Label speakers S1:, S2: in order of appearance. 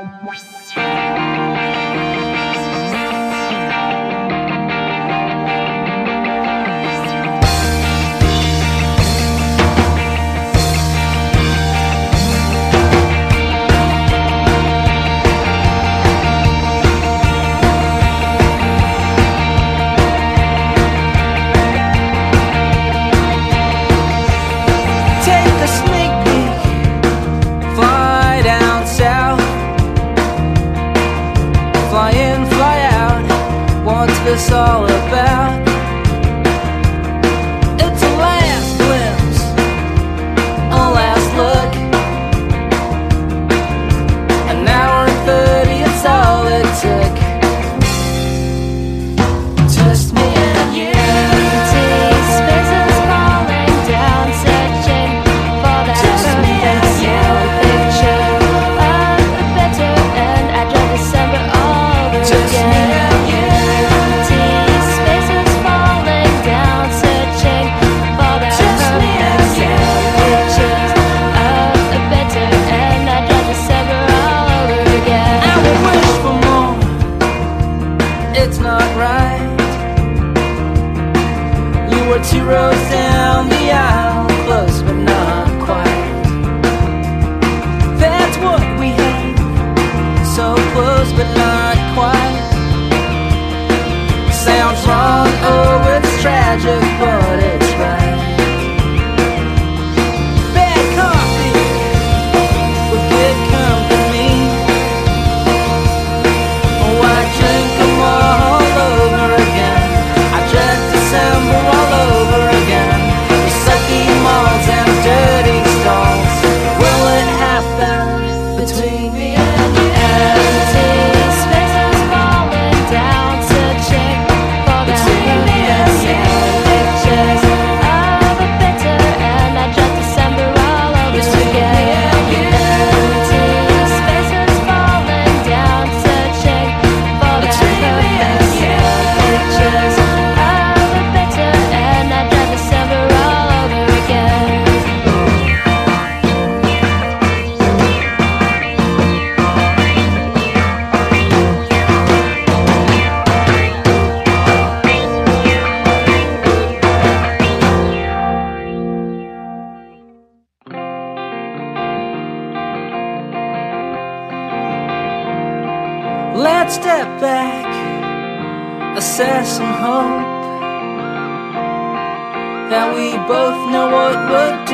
S1: Wow. solid all. Two rows down the aisle Close but not quite. That's what we have, So close but not quite. Sounds wrong, oh it's tragic. Let's step back, assess some hope that we both know what we're doing.